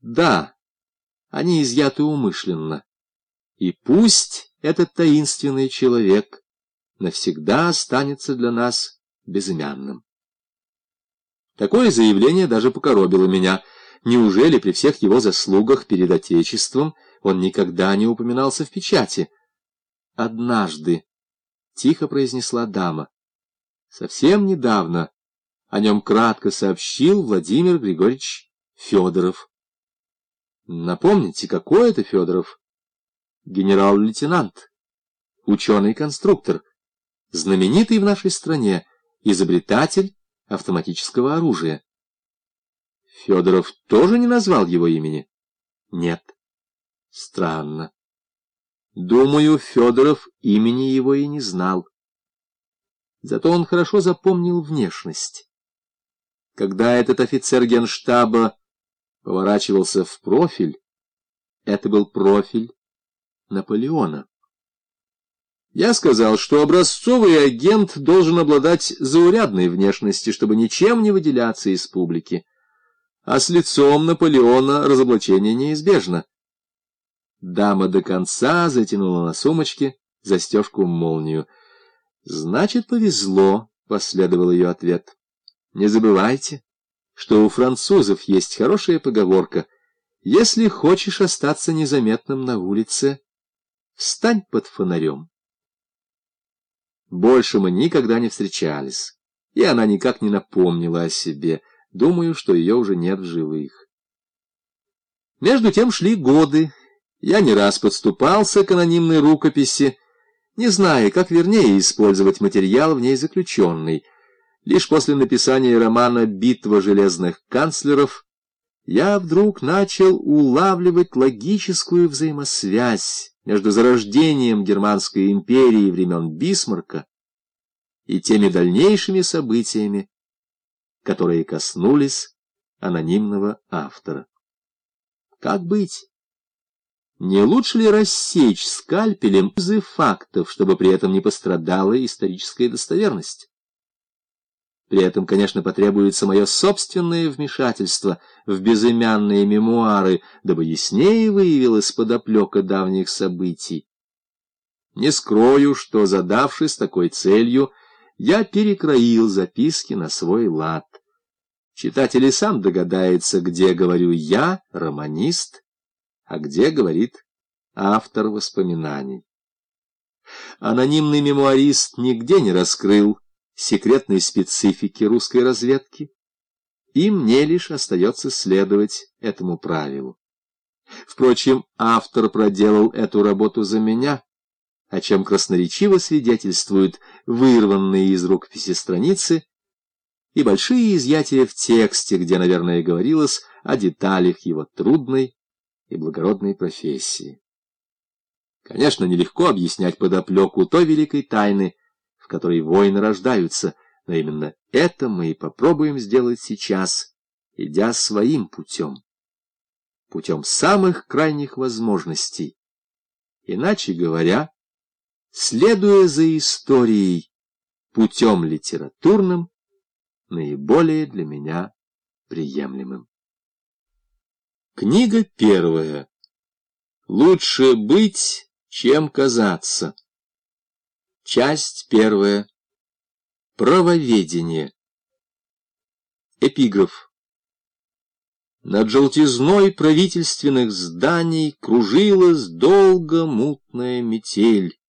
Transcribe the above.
Да, они изъяты умышленно. И пусть этот таинственный человек навсегда останется для нас безымянным. Такое заявление даже покоробило меня. Неужели при всех его заслугах перед Отечеством он никогда не упоминался в печати? Однажды, — тихо произнесла дама, — совсем недавно о нем кратко сообщил Владимир Григорьевич Федоров. Напомните, какой это Федоров? Генерал-лейтенант, ученый-конструктор, знаменитый в нашей стране, изобретатель, автоматического оружия. Федоров тоже не назвал его имени? Нет. Странно. Думаю, Федоров имени его и не знал. Зато он хорошо запомнил внешность. Когда этот офицер генштаба поворачивался в профиль, это был профиль Наполеона. Я сказал, что образцовый агент должен обладать заурядной внешностью, чтобы ничем не выделяться из публики. А с лицом Наполеона разоблачение неизбежно. Дама до конца затянула на сумочке застежку-молнию. «Значит, повезло», — последовал ее ответ. «Не забывайте, что у французов есть хорошая поговорка. Если хочешь остаться незаметным на улице, встань под фонарем». Больше мы никогда не встречались, и она никак не напомнила о себе. Думаю, что ее уже нет в живых. Между тем шли годы. Я не раз подступался к анонимной рукописи, не зная, как вернее использовать материал в ней заключенный. Лишь после написания романа «Битва железных канцлеров» я вдруг начал улавливать логическую взаимосвязь между зарождением Германской империи времен Бисмарка и теми дальнейшими событиями, которые коснулись анонимного автора. Как быть? Не лучше ли рассечь скальпелем из фактов, чтобы при этом не пострадала историческая достоверность? При этом, конечно, потребуется мое собственное вмешательство в безымянные мемуары, дабы яснее выявилась подоплека давних событий. Не скрою, что, задавшись такой целью, я перекроил записки на свой лад. Читатель и сам догадается, где говорю я, романист, а где говорит автор воспоминаний. Анонимный мемуарист нигде не раскрыл секретной специфики русской разведки, и мне лишь остается следовать этому правилу. Впрочем, автор проделал эту работу за меня, о чем красноречиво свидетельствуют вырванные из рукописи страницы и большие изъятия в тексте, где, наверное, говорилось о деталях его трудной и благородной профессии. Конечно, нелегко объяснять подоплеку той великой тайны, которой войны рождаются, но именно это мы и попробуем сделать сейчас, идя своим путем, путем самых крайних возможностей. Иначе говоря, следуя за историей, путем литературным, наиболее для меня приемлемым. Книга первая. Лучше быть, чем казаться. Часть первая. Правоведение. Эпиграф. Над желтизной правительственных зданий Кружилась долго мутная метель.